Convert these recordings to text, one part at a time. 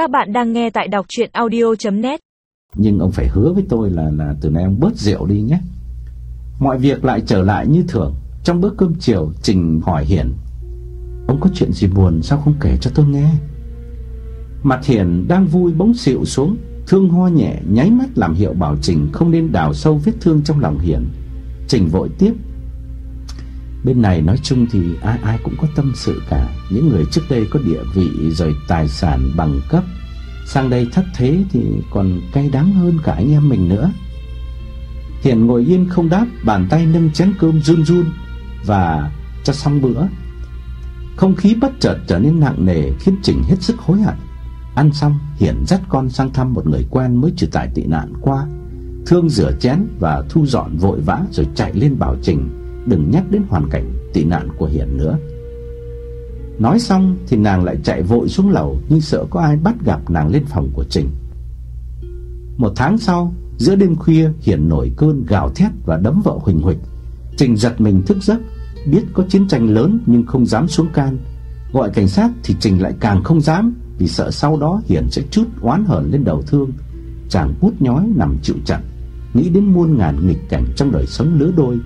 Các bạn đang nghe tại đọc chuyện audio.net Nhưng ông phải hứa với tôi là là từ nay ông bớt rượu đi nhé. Mọi việc lại trở lại như thường. Trong bữa cơm chiều, Trình hỏi Hiển. Ông có chuyện gì buồn sao không kể cho tôi nghe? Mặt Hiển đang vui bỗng xịu xuống, thương ho nhẹ, nháy mắt làm hiệu bảo Trình không nên đào sâu vết thương trong lòng Hiển. Trình vội tiếp. Bên này nói chung thì ai ai cũng có tâm sự cả. Những người trước đây có địa vị rồi tài sản bằng cấp, Sang đây thất thế thì còn cay đắng hơn cả anh em mình nữa. Hiền ngồi yên không đáp, Bàn tay nâng chén cơm run run Và cho xong bữa. Không khí bất chợt trở nên nặng nề, Khiến Trình hết sức hối hận. Ăn xong, Hiển dắt con sang thăm một người quen Mới trừ tại tị nạn qua. Thương rửa chén và thu dọn vội vã Rồi chạy lên bảo Trình. Đừng nhắc đến hoàn cảnh tị nạn của Hiển nữa. Nói xong thì nàng lại chạy vội xuống lầu Nhưng sợ có ai bắt gặp nàng lên phòng của Trình. Một tháng sau, Giữa đêm khuya Hiển nổi cơn gào thét và đấm vợ huỳnh huỳnh. Trình giật mình thức giấc, Biết có chiến tranh lớn nhưng không dám xuống can. Gọi cảnh sát thì Trình lại càng không dám, Vì sợ sau đó Hiển sẽ chút oán hờn lên đầu thương. Chàng bút nhói nằm chịu trận Nghĩ đến muôn ngàn nghịch cảnh trong đời sống lứa đôi.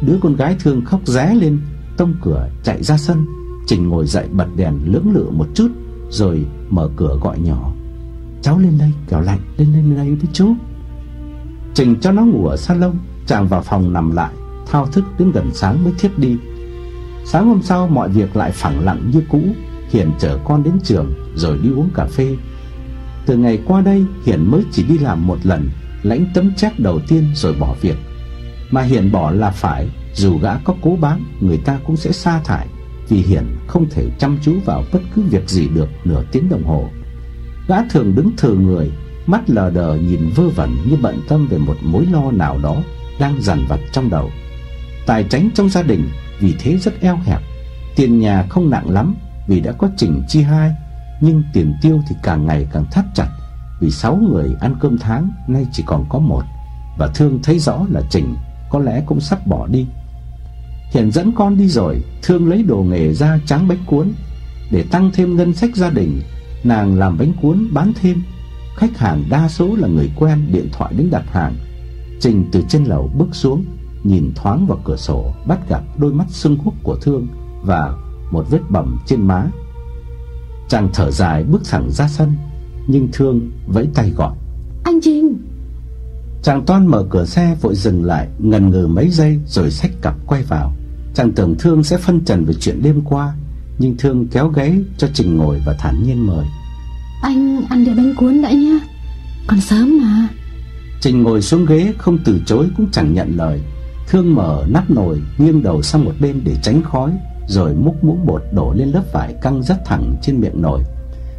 Đứa con gái thương khóc ré lên, Tông cửa chạy ra sân. Trình ngồi dậy bật đèn lưỡng lự một chút, Rồi mở cửa gọi nhỏ. Cháu lên đây, kẻo lạnh, Lên lên đây với chú. Trình cho nó ngủ ở salon, Chàng vào phòng nằm lại, Thao thức đến gần sáng mới thiếp đi. Sáng hôm sau, mọi việc lại phẳng lặng như cũ. Hiển chở con đến trường, Rồi đi uống cà phê. Từ ngày qua đây Hiển mới chỉ đi làm một lần, Lãnh tấm check đầu tiên rồi bỏ việc. Mà Hiển bỏ là phải, Dù gã có cố bám Người ta cũng sẽ sa thải, Vì Hiển không thể chăm chú vào bất cứ việc gì được Nửa tiếng đồng hồ. Gã thường đứng thờ người, Mắt lờ đờ nhìn vơ vẩn như bận tâm về một mối lo nào đó Đang dằn vặt trong đầu. Tài tránh trong gia đình, Vì thế rất eo hẹp. Tiền nhà không nặng lắm, Vì đã có trình chi hai, Nhưng tiền tiêu thì càng ngày càng thắt chặt, Vì sáu người ăn cơm tháng Nay chỉ còn có một, Và Thương thấy rõ là Trình có lẽ cũng sắp bỏ đi. Hiền dẫn con đi rồi, Thương lấy đồ nghề ra tráng bánh cuốn, Để tăng thêm ngân sách gia đình, Nàng làm bánh cuốn bán thêm. Khách hàng đa số là người quen Điện thoại đến đặt hàng. Trình từ trên lầu bước xuống, Nhìn thoáng vào cửa sổ, Bắt gặp đôi mắt sưng húp của Thương Và một vết bầm trên má. Chàng thở dài bước thẳng ra sân, Nhưng Thương vẫy tay gọi. Anh Trình! Chàng toan mở cửa xe vội dừng lại Ngần ngừ mấy giây rồi xách cặp quay vào. Chàng tưởng Thương sẽ phân trần về chuyện đêm qua Nhưng Thương kéo gáy cho Trình ngồi và thản nhiên mời. Anh ăn đĩa bánh cuốn đã nhá Còn sớm mà. Trình ngồi xuống ghế không từ chối cũng chẳng nhận lời. Thương mở nắp nồi Nghiêng đầu sang một bên để tránh khói Rồi múc muỗng bột đổ lên lớp vải căng rất thẳng trên miệng nồi.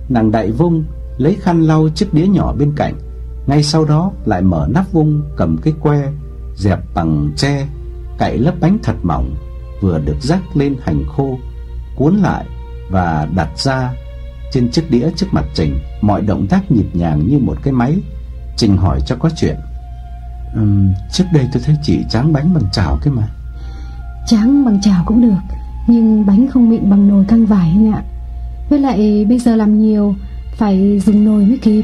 Nàng đại vung Lấy khăn lau chiếc đĩa nhỏ bên cạnh Ngay sau đó lại mở nắp vung Cầm cái que Dẹp bằng tre Cậy lớp bánh thật mỏng Vừa được rắc lên hành khô Cuốn lại và đặt ra Trên chiếc đĩa trước mặt Trình. Mọi động tác nhịp nhàng như một cái máy. Trình hỏi cho có chuyện. Ừm, trước đây tôi thấy chị tráng bánh bằng chảo cái mà. Tráng bằng chảo cũng được Nhưng bánh không mịn bằng nồi căng vải anh ạ. Với lại bây giờ làm nhiều Phải dùng nồi mới kịp